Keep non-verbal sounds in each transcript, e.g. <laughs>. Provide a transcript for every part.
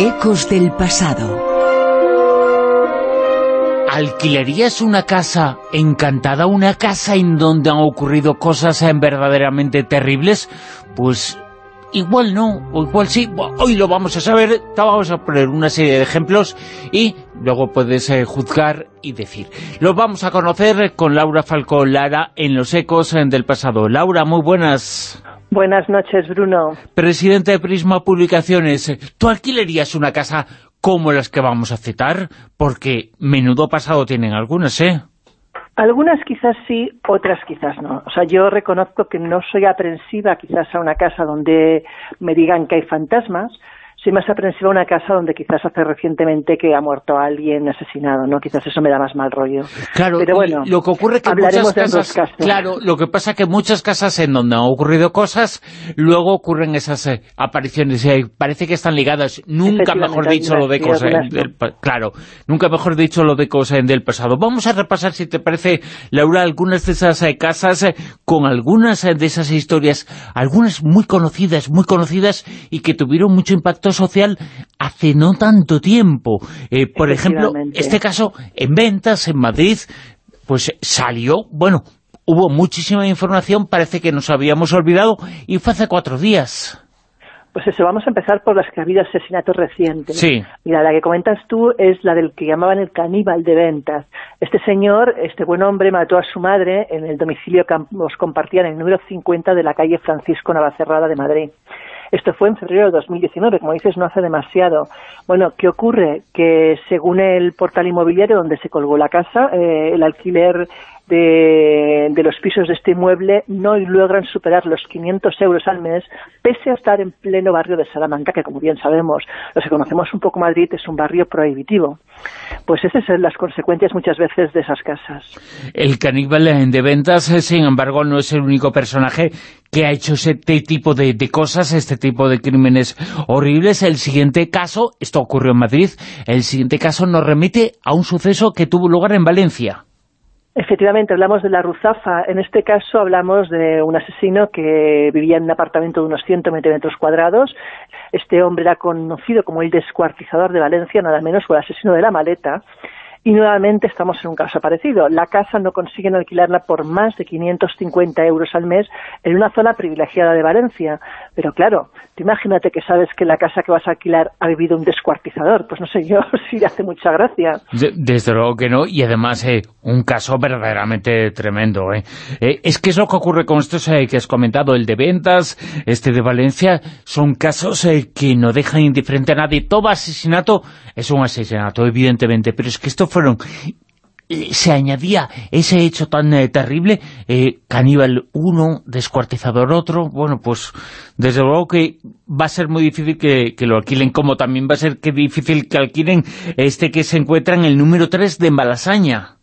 Ecos del pasado. ¿Alquilarías una casa encantada, una casa en donde han ocurrido cosas verdaderamente terribles? Pues igual no, o igual sí, hoy lo vamos a saber, vamos a poner una serie de ejemplos y luego puedes eh, juzgar y decir. Lo vamos a conocer con Laura Falcón Lara en Los Ecos del Pasado. Laura, muy buenas. Buenas noches, Bruno. Presidente de Prisma Publicaciones, ¿tú alquilarías una casa como las que vamos a citar? Porque menudo pasado tienen algunas, ¿eh? Algunas quizás sí, otras quizás no. O sea, yo reconozco que no soy aprensiva quizás a una casa donde me digan que hay fantasmas, soy más aprensiva a una casa donde quizás hace recientemente que ha muerto alguien asesinado, ¿no? Quizás eso me da más mal rollo. Claro, Pero bueno, lo que ocurre que muchas casas, claro, lo que pasa que muchas casas en donde han ocurrido cosas, luego ocurren esas eh, apariciones, y parece que están ligadas, nunca mejor dicho lo de cosas, claro, nunca mejor dicho lo de cosas del pasado. Vamos a repasar, si te parece, Laura, algunas de esas eh, casas eh, con algunas de esas historias, algunas muy conocidas, muy conocidas y que tuvieron mucho impacto social hace no tanto tiempo. Eh, por ejemplo, este caso en ventas en Madrid, pues salió, bueno, hubo muchísima información, parece que nos habíamos olvidado, y fue hace cuatro días. Pues eso, vamos a empezar por las que ha habido asesinatos recientes. Sí. Mira, la que comentas tú es la del que llamaban el caníbal de ventas. Este señor, este buen hombre, mató a su madre en el domicilio que los compartían en el número 50 de la calle Francisco Navacerrada de Madrid. Esto fue en febrero de 2019, como dices, no hace demasiado. Bueno, ¿qué ocurre? Que según el portal inmobiliario donde se colgó la casa, eh, el alquiler de, de, los pisos de este inmueble no logran superar los 500 euros al mes, pese a estar en pleno barrio de Salamanca, que como bien sabemos, los que conocemos un poco Madrid, es un barrio prohibitivo. Pues esas son las consecuencias muchas veces de esas casas. El caníbal de ventas, eh, sin embargo, no es el único personaje que ha hecho este tipo de, de cosas, este tipo de crímenes horribles. El siguiente caso, esto ocurrió en Madrid, el siguiente caso nos remite a un suceso que tuvo lugar en Valencia. Efectivamente, hablamos de la Ruzafa. En este caso hablamos de un asesino que vivía en un apartamento de unos 120 metros cuadrados. Este hombre era conocido como el descuartizador de Valencia, nada menos, o el asesino de la maleta. Y nuevamente estamos en un caso parecido. La casa no consiguen alquilarla por más de 550 euros al mes en una zona privilegiada de Valencia. Pero claro, imagínate que sabes que la casa que vas a alquilar ha vivido un descuartizador. Pues no sé yo <laughs> si hace mucha gracia. Desde luego que no. Y además, eh, un caso verdaderamente tremendo. Eh. Eh, es que es lo que ocurre con estos que has comentado. El de ventas, este de Valencia, son casos que no dejan indiferente a nadie. Todo asesinato es un asesinato, evidentemente. Pero es que esto fueron se añadía ese hecho tan eh, terrible, eh, caníbal uno, descuartizador otro, bueno, pues desde luego que va a ser muy difícil que, lo alquilen, como también va a ser que difícil que alquilen este que se encuentra en el número 3 de Malasaña.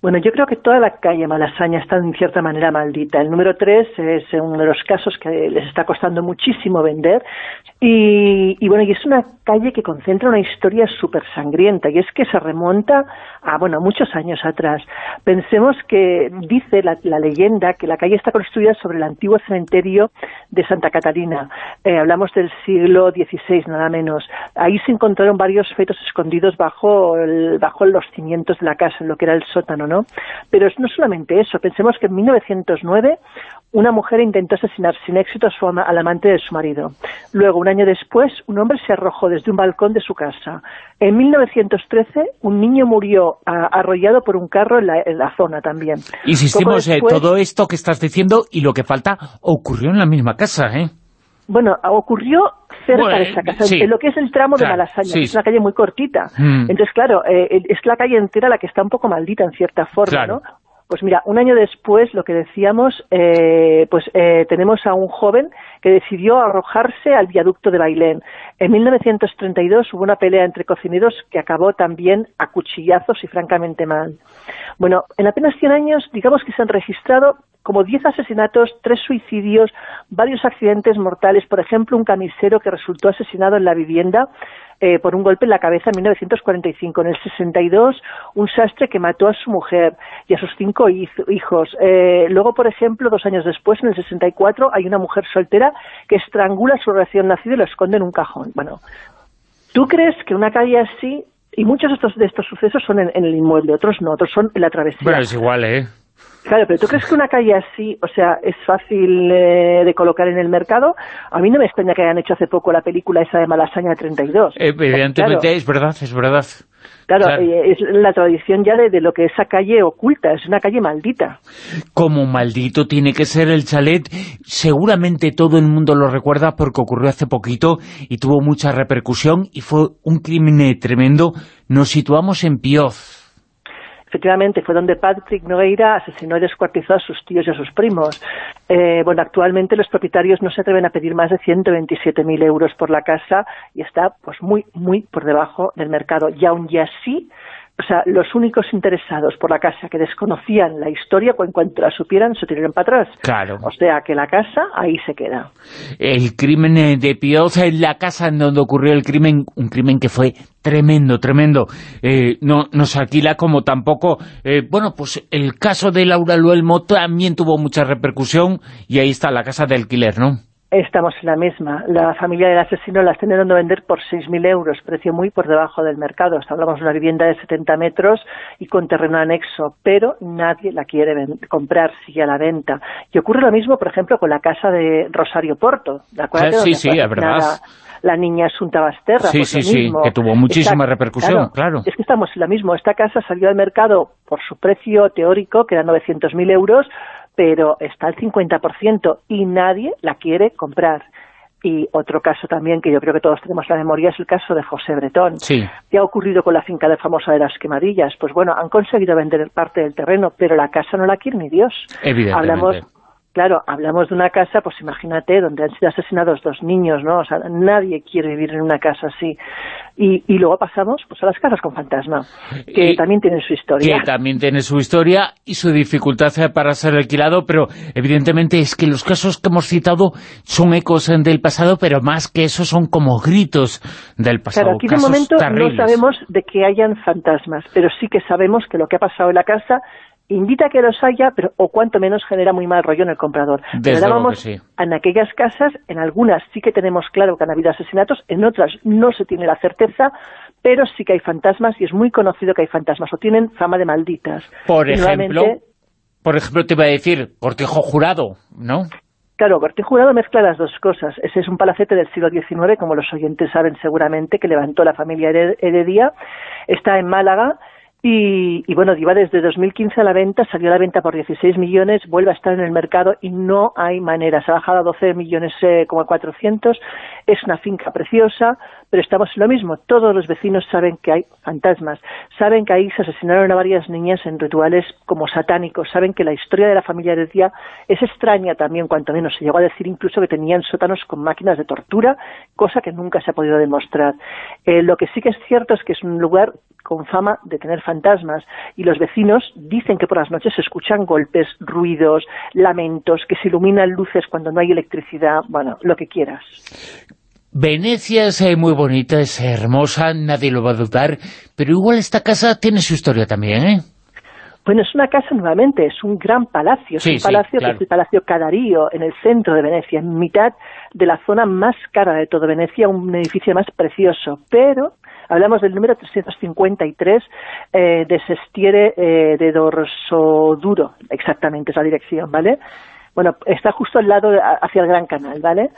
Bueno, yo creo que toda la calle Malasaña está en cierta manera maldita. El número 3 es uno de los casos que les está costando muchísimo vender y, y bueno, y es una calle que concentra una historia súper sangrienta y es que se remonta a, bueno, muchos años atrás. Pensemos que dice la, leyenda que la calle está construida sobre el antiguo cementerio de Santa Catalina. Eh, hablamos del siglo XVI, nada menos. Ahí se encontraron varios fetos escondidos bajo, el, bajo los cimientos de la casa, en lo que era el sótano, ¿no? Pero no solamente eso. Pensemos que en 1909 una mujer intentó asesinar sin éxito a su al amante de su marido. Luego, un año después, un hombre se arrojó desde un balcón de su casa. En 1913, un niño murió arrollado por un carro en la, zona también. Insistimos, eh, todo esto que estás diciendo y lo que falta ocurrió en la misma casa, ¿eh? Bueno, ocurrió cerca de esa casa, en lo que es el tramo de Malasaña, que es una calle muy cortita. Mm. Entonces, claro, eh, es la calle entera la que está un poco maldita en cierta forma, ¿no? Pues mira, un año después, lo que decíamos, eh, pues eh, tenemos a un joven que decidió arrojarse al viaducto de Bailén. En 1932 hubo una pelea entre cocineros que acabó también a cuchillazos y francamente mal. Bueno, en apenas 100 años, digamos que se han registrado como 10 asesinatos, 3 suicidios, varios accidentes mortales, por ejemplo, un camisero que resultó asesinado en la vivienda eh, por un golpe en la cabeza en 1945. En el 62, un sastre que mató a su mujer y a sus cinco hijos. Eh, luego, por ejemplo, dos años después, en el 64, hay una mujer soltera que estrangula a su recién nacido y lo esconde en un cajón. Bueno, ¿Tú crees que una calle así, y muchos de estos, de estos sucesos son en, el inmueble, otros no, otros son en la travesía? Bueno, es igual, ¿eh? Claro, pero ¿tú crees que una calle así, o sea, es fácil eh, de colocar en el mercado? A mí no me extraña que hayan hecho hace poco la película esa de Malasaña 32. Evidentemente, es verdad, es verdad. Claro, eh, es la tradición ya de, lo que esa calle oculta, es una calle maldita. Como maldito tiene que ser el chalet, seguramente todo el mundo lo recuerda porque ocurrió hace poquito y tuvo mucha repercusión y fue un crimen tremendo. Nos situamos en Pioz. Efectivamente, fue donde Patrick Nogueira asesinó y descuartizó a sus tíos y a sus primos. Eh, bueno, actualmente los propietarios no se atreven a pedir más de 127.000 euros por la casa y está pues muy, muy por debajo del mercado. Y aún y así, o sea, los únicos interesados por la casa que desconocían la historia, en cuanto la supieran, se tiraron para atrás. Claro. O sea, que la casa ahí se queda. El crimen de Pioza en la casa en donde ocurrió el crimen, un crimen que fue tremendo, tremendo. Eh, no nos alquila como tampoco... Eh, bueno, pues el caso de Laura Luelmo también tuvo mucha repercusión y ahí está la casa de alquiler, ¿no? Estamos en la misma. La familia del asesino la está intentando vender por 6.000 euros, precio muy por debajo del mercado. Hablamos de una vivienda de 70 metros y con terreno anexo, pero nadie la quiere comprar, sigue a la venta. Y ocurre lo mismo, por ejemplo, con la casa de Rosario Porto. ¿de acuerdo? Sí, sí, es verdad. La, niña Asunta Basterra. Sí, pues sí, sí, que tuvo muchísima repercusión, claro, Es que estamos en la misma. Esta casa salió al mercado por su precio teórico, que era 900.000 euros, pero está al 50% y nadie la quiere comprar. Y otro caso también que yo creo que todos tenemos en la memoria es el caso de José Bretón. Sí. ¿Qué ha ocurrido con la finca de famosa de las quemadillas? Pues bueno, han conseguido vender parte del terreno, pero la casa no la quiere ni Dios. Evidentemente. Hablamos, Claro, hablamos de una casa, pues imagínate, donde han sido asesinados dos niños, ¿no? O sea, nadie quiere vivir en una casa así. Y, y luego pasamos pues a las casas con fantasma, que también tienen su historia. Que también tiene su historia y su dificultad para ser alquilado, pero evidentemente es que los casos que hemos citado son ecos del pasado, pero más que eso son como gritos del pasado. Claro, aquí de momento no sabemos de que hayan fantasmas, pero sí que sabemos que lo que ha pasado en la casa invita a que los haya, pero o cuanto menos genera muy mal rollo en el comprador. Desde luego sí. en aquellas casas, en algunas sí que tenemos claro que han habido asesinatos, en otras no se tiene la certeza, pero sí que hay fantasmas y es muy conocido que hay fantasmas, o tienen fama de malditas. Por ejemplo, por ejemplo te iba a decir, cortejo jurado, ¿no? Claro, cortejo jurado mezcla las dos cosas. Ese es un palacete del siglo XIX, como los oyentes saben seguramente, que levantó la familia Heredia. Está en Málaga y, y, bueno, iba desde 2015 a la venta, salió a la venta por 16 millones, vuelve a estar en el mercado y no hay manera. Se ha bajado a 12 millones eh, como 400. Es una finca preciosa, pero estamos en lo mismo. Todos los vecinos saben que hay fantasmas, saben que ahí se asesinaron a varias niñas en rituales como satánicos, saben que la historia de la familia Día es extraña también, cuanto menos. Se llegó a decir incluso que tenían sótanos con máquinas de tortura, cosa que nunca se ha podido demostrar. Eh, lo que sí que es cierto es que es un lugar con fama de tener fantasmas y los vecinos dicen que por las noches se escuchan golpes, ruidos, lamentos, que se iluminan luces cuando no hay electricidad, bueno, lo que quieras. Venecia es eh, muy bonita, es hermosa, nadie lo va a dudar, pero igual esta casa tiene su historia también, ¿eh? Bueno, es una casa nuevamente, es un gran palacio, es un palacio que es el Palacio Cadarío, en el centro de Venecia, en mitad de la zona más cara de todo Venecia, un edificio más precioso, pero Hablamos del número 353 eh, de Sestiere eh, de Dorsoduro, exactamente esa dirección, ¿vale? Bueno, está justo al lado, hacia el Gran Canal, ¿vale?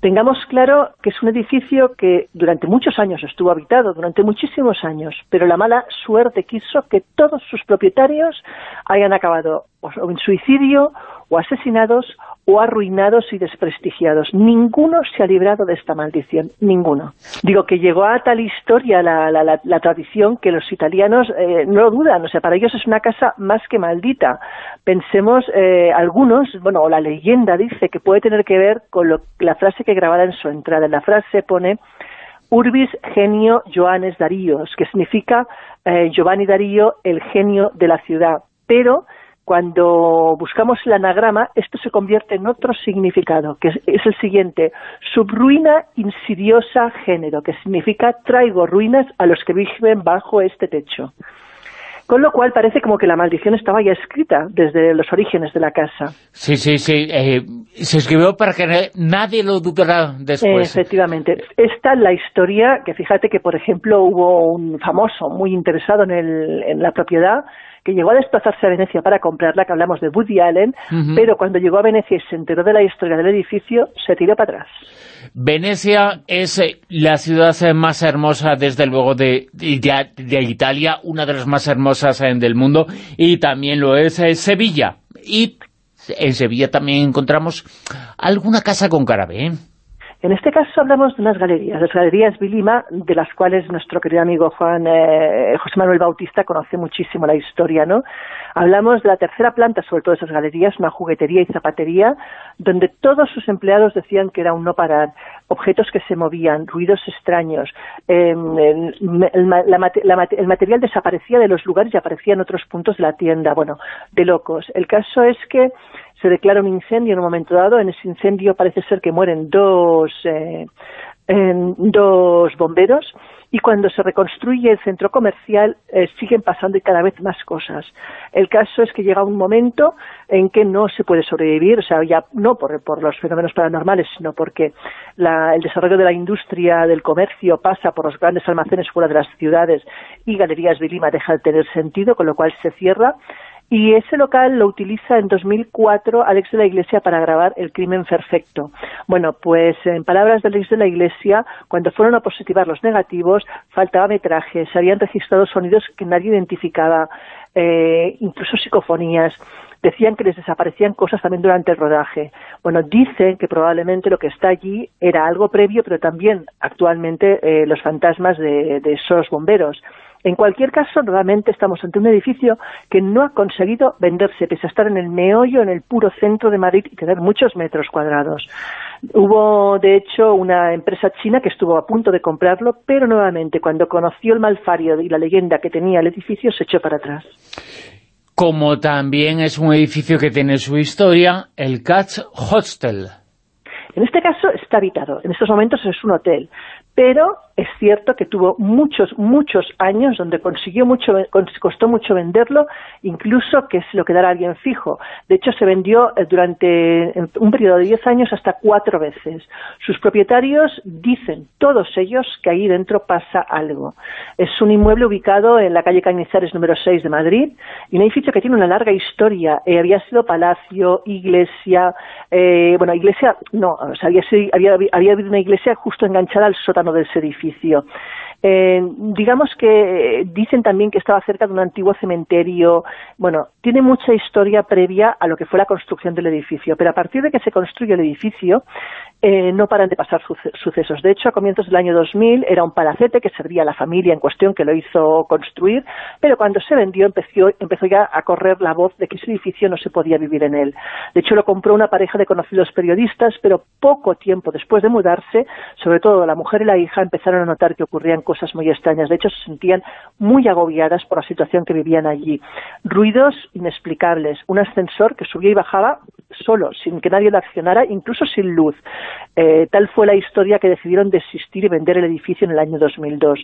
Tengamos claro que es un edificio que durante muchos años estuvo habitado, durante muchísimos años, pero la mala suerte quiso que todos sus propietarios hayan acabado o en suicidio, o asesinados, o arruinados y desprestigiados. Ninguno se ha librado de esta maldición, ninguno. Digo que llegó a tal historia la, la, tradición que los italianos eh, no lo dudan, o sea, para ellos es una casa más que maldita. Pensemos, eh, algunos, bueno, o la leyenda dice que puede tener que ver con la frase que grabada en su entrada. En la frase pone Urbis genio Joanes Daríos, que significa eh, Giovanni Darío, el genio de la ciudad. Pero cuando buscamos el anagrama, esto se convierte en otro significado, que es, el siguiente, subruina insidiosa género, que significa traigo ruinas a los que viven bajo este techo. Con lo cual parece como que la maldición estaba ya escrita desde los orígenes de la casa. Sí, sí, sí. Eh, Se escribió para que nadie lo dudara después. Efectivamente. Esta es la historia, que fíjate que, por ejemplo, hubo un famoso muy interesado en, el, en la propiedad, que llegó a desplazarse a Venecia para comprarla, que hablamos de Woody Allen, pero cuando llegó a Venecia y se enteró de la historia del edificio, se tiró para atrás. Venecia es eh, la ciudad eh, más hermosa, desde luego, de, de, Italia, una de las más hermosas eh, del mundo, y también lo es Sevilla. Y en Sevilla también encontramos alguna casa con carabe, En este caso hablamos de unas galerías, las galerías Vilima, de las cuales nuestro querido amigo Juan José Manuel Bautista conoce muchísimo la historia, ¿no? Hablamos de la tercera planta, sobre todo esas galerías, una juguetería y zapatería, donde todos sus empleados decían que era un no parar, objetos que se movían, ruidos extraños, em, el, material desaparecía de los lugares y aparecía en otros puntos de la tienda, bueno, de locos. El caso es que se declara un incendio en un momento dado, en ese incendio parece ser que mueren dos, eh, dos bomberos, y cuando se reconstruye el centro comercial eh, siguen pasando cada vez más cosas. El caso es que llega un momento en que no se puede sobrevivir, o sea, ya no por, por los fenómenos paranormales, sino porque el desarrollo de la industria del comercio pasa por los grandes almacenes fuera de las ciudades y Galerías de Lima deja de tener sentido, con lo cual se cierra y ese local lo utiliza en 2004 Alex de la Iglesia para grabar El crimen perfecto. Bueno, pues en palabras de Alex de la Iglesia, cuando fueron a positivar los negativos, faltaba metraje, se habían registrado sonidos que nadie identificaba, eh, incluso psicofonías, decían que les desaparecían cosas también durante el rodaje. Bueno, dicen que probablemente lo que está allí era algo previo, pero también actualmente eh, los fantasmas de esos bomberos. En cualquier caso, nuevamente estamos ante un edificio que no ha conseguido venderse, pese a estar en el meollo, en el puro centro de Madrid y tener muchos metros cuadrados. Hubo, de hecho, una empresa china que estuvo a punto de comprarlo, pero nuevamente, cuando conoció el malfario y la leyenda que tenía el edificio, se echó para atrás. Como también es un edificio que tiene su historia, el Catch Hostel. En este caso está habitado, en estos momentos es un hotel, pero es cierto que tuvo muchos, muchos años donde consiguió mucho, costó mucho venderlo, incluso que se lo quedara alguien fijo. De hecho, se vendió eh, durante un periodo de 10 años hasta cuatro veces. Sus propietarios dicen, todos ellos, que ahí dentro pasa algo. Es un inmueble ubicado en la calle Cañizares número 6 de Madrid y un edificio que tiene una larga historia. Eh, había sido palacio, iglesia, eh, bueno, iglesia, no, había, había, había habido una iglesia justo enganchada al sótano de ese edificio eh, digamos que dicen también que estaba cerca de un antiguo cementerio. Bueno, tiene mucha historia previa a lo que fue la construcción del edificio, pero a partir de que se construye el edificio, eh, no paran de pasar sucesos. De hecho, a comienzos del año 2000 era un palacete que servía a la familia en cuestión que lo hizo construir, pero cuando se vendió empezó, empezó ya a correr la voz de que ese edificio no se podía vivir en él. De hecho, lo compró una pareja de conocidos periodistas, pero poco tiempo después de mudarse, sobre todo la mujer y la hija empezaron a notar que ocurrían cosas muy extrañas. De hecho, se sentían muy agobiadas por la situación que vivían allí. Ruidos inexplicables, un ascensor que subía y bajaba solo, sin que nadie lo accionara, incluso sin luz. Eh, tal fue la historia que decidieron desistir y vender el edificio en el año 2002.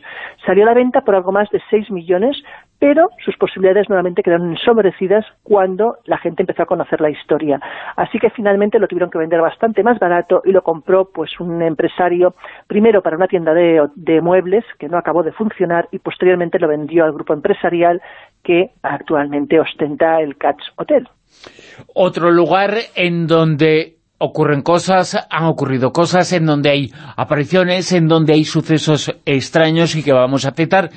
Salió a la venta por algo más de 6 millones, pero sus posibilidades nuevamente quedaron ensombrecidas cuando la gente empezó a conocer la historia. Así que finalmente lo tuvieron que vender bastante más barato y lo compró pues un empresario, primero para una tienda de, de muebles que no acabó de funcionar y posteriormente lo vendió al grupo empresarial que actualmente ostenta el Catch Hotel. Otro lugar en donde ocurren cosas, han ocurrido cosas, en donde hay apariciones, en donde hay sucesos extraños y que vamos a citar.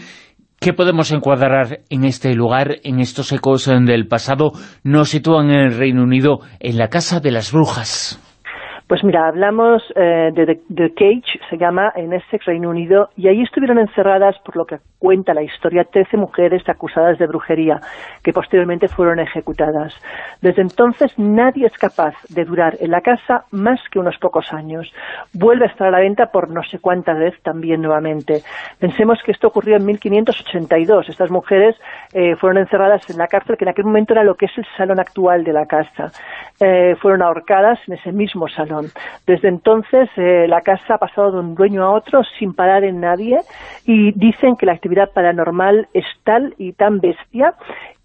¿Qué podemos encuadrar en este lugar, en estos ecos del pasado? Nos sitúan en el Reino Unido, en la Casa de las Brujas. Pues mira, hablamos eh, de The Cage, se llama, en Essex, Reino Unido, y ahí estuvieron encerradas, por lo que cuenta la historia, 13 mujeres acusadas de brujería, que posteriormente fueron ejecutadas. Desde entonces nadie es capaz de durar en la casa más que unos pocos años. Vuelve a estar a la venta por no sé cuánta vez también nuevamente. Pensemos que esto ocurrió en 1582. Estas mujeres eh, fueron encerradas en la cárcel, que en aquel momento era lo que es el salón actual de la casa. Eh, fueron ahorcadas en ese mismo salón. Desde entonces eh, la casa ha pasado de un dueño a otro sin parar en nadie y dicen que la actividad paranormal es tal y tan bestia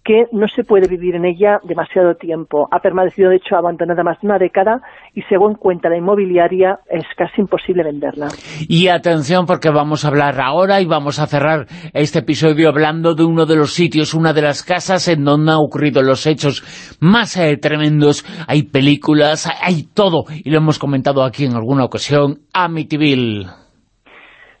que no se puede vivir en ella demasiado tiempo. Ha permanecido, de hecho, abandonada más de una década y según cuenta la inmobiliaria es casi imposible venderla. Y atención porque vamos a hablar ahora y vamos a cerrar este episodio hablando de uno de los sitios, una de las casas en donde han ocurrido los hechos más eh, tremendos. Hay películas, hay todo y lo hemos comentado aquí en alguna ocasión, Amityville.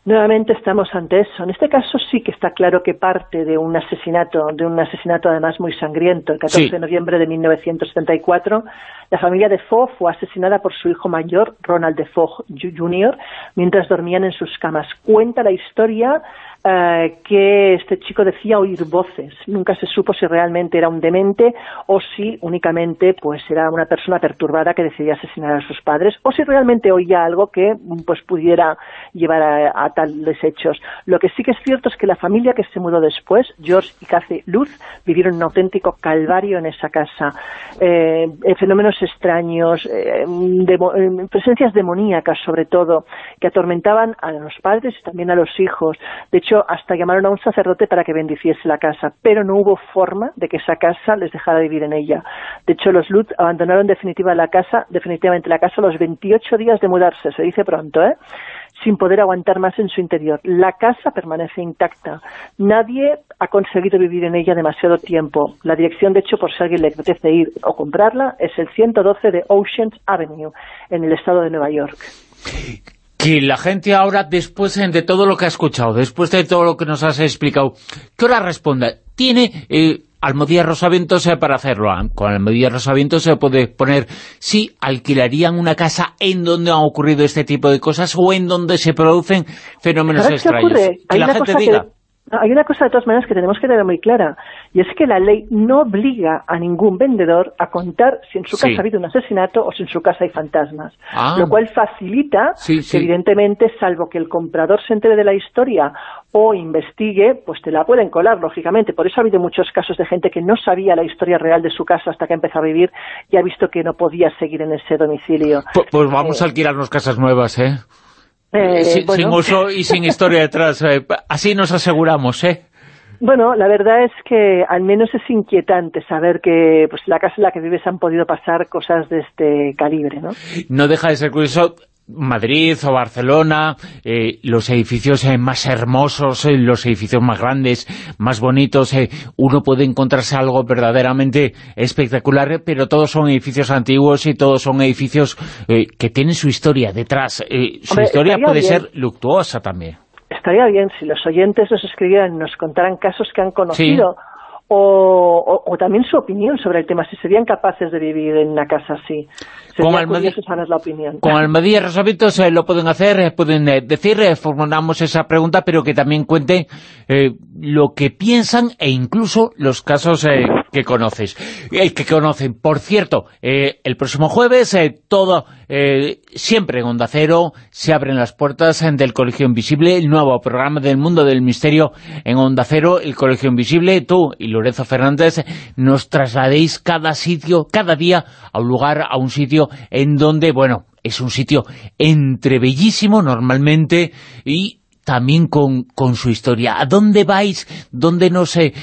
Nuevamente estamos ante eso. En este caso sí que está claro que parte de un asesinato, de un asesinato además muy sangriento. El 14 de noviembre de 1974, la familia de Fogg fue asesinada por su hijo mayor, Ronald de Fogg Jr., mientras dormían en sus camas. Cuenta la historia eh, que este chico decía oír voces. Nunca se supo si realmente era un demente o si únicamente pues era una persona perturbada que decidía asesinar a sus padres o si realmente oía algo que pues pudiera llevar a, tales hechos. Lo que sí que es cierto es que la familia que se mudó después, George y Cathy Luz, vivieron un auténtico calvario en esa casa. Eh, eh, fenómenos extraños, presencias demoníacas sobre todo, que atormentaban a los padres y también a los hijos. De hecho, hasta llamaron a un sacerdote para que bendiciese la casa, pero no hubo forma de que esa casa les dejara vivir en ella. De hecho, los Lutz abandonaron definitiva la casa, definitivamente la casa a los 28 días de mudarse, se dice pronto, ¿eh? sin poder aguantar más en su interior. La casa permanece intacta. Nadie ha conseguido vivir en ella demasiado tiempo. La dirección, de hecho, por si alguien le apetece ir o comprarla, es el 112 de Oceans Avenue, en el estado de Nueva York que la gente ahora, después de todo lo que ha escuchado, después de todo lo que nos has explicado, que ahora responda, tiene eh, Almodía Rosavientos para hacerlo. Ah, con Almodía Rosavientos se puede poner si alquilarían una casa en donde han ocurrido este tipo de cosas o en donde se producen fenómenos extraños. Que la gente diga... Hay una cosa de todas maneras que tenemos que tener muy clara, y es que la ley no obliga a ningún vendedor a contar si en su casa ha habido un asesinato o si en su casa hay fantasmas, ah. lo cual facilita que evidentemente, salvo que el comprador se entere de la historia o investigue, pues te la pueden colar, lógicamente. Por eso ha habido muchos casos de gente que no sabía la historia real de su casa hasta que empezó a vivir y ha visto que no podía seguir en ese domicilio. Pues, pues vamos a alquilarnos casas nuevas, ¿eh? Eh, sin, uso y sin historia detrás. Eh, así nos aseguramos, ¿eh? Bueno, la verdad es que al menos es inquietante saber que pues la casa en la que vives han podido pasar cosas de este calibre, ¿no? No deja de ser curioso Madrid o Barcelona, eh, los edificios eh, más hermosos, eh, los edificios más grandes, más bonitos, uno puede encontrarse algo verdaderamente espectacular, pero todos son edificios antiguos y todos son edificios que tienen su historia detrás. su historia puede ser luctuosa también. Estaría bien si los oyentes nos escribieran, nos contaran casos que han conocido o, también su opinión sobre el tema, si serían capaces de vivir en una casa así. Con Almadía, la opinión. Con Almadía Rosavitos eh, lo pueden hacer, eh, pueden eh, decir, formulamos esa pregunta, pero que también cuente lo que piensan e incluso los casos que conoces, que conocen. Por cierto, el próximo jueves, todo siempre en Onda Cero, se abren las puertas del Colegio Invisible, el nuevo programa del mundo del misterio en Onda Cero, el Colegio Invisible, tú y Lorenzo Fernández nos trasladéis cada sitio, cada día a un lugar, a un sitio en donde, bueno, es un sitio entre bellísimo normalmente y también con, con su historia. ¿A dónde vais? ¿Dónde nos eh,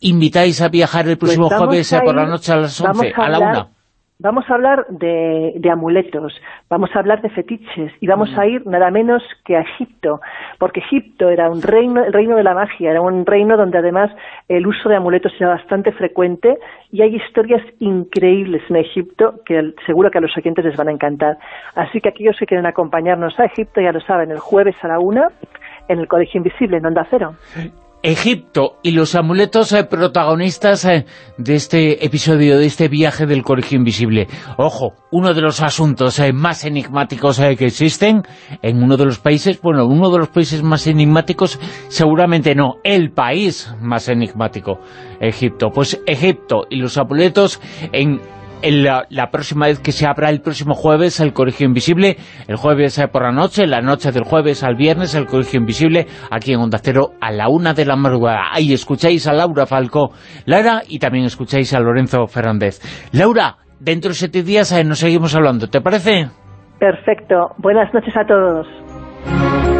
invitáis a viajar el próximo pues jueves eh, por la noche a las 11, a, la una? Vamos a hablar de, de, amuletos, vamos a hablar de fetiches y vamos a ir nada menos que a Egipto, porque Egipto era un reino, el reino de la magia, era un reino donde además el uso de amuletos era bastante frecuente y hay historias increíbles en Egipto que seguro que a los oyentes les van a encantar. Así que aquellos que quieren acompañarnos a Egipto, ya lo saben, el jueves a la una en el Colegio Invisible, en Onda Cero. Egipto y los amuletos eh, protagonistas eh, de este episodio, de este viaje del Colegio Invisible. Ojo, uno de los asuntos eh, más enigmáticos que existen en uno de los países, bueno, uno de los países más enigmáticos, seguramente no, el país más enigmático, Egipto. Pues Egipto y los amuletos en la, próxima vez que se abra el próximo jueves el Colegio Invisible, el jueves por la noche, la noche del jueves al viernes, el Colegio Invisible, aquí en Onda Cero, a la una de la madrugada. Ahí escucháis a Laura Falco Lara y también escucháis a Lorenzo Fernández. Laura, dentro de siete días eh, nos seguimos hablando, ¿te parece? Perfecto. Buenas noches a todos.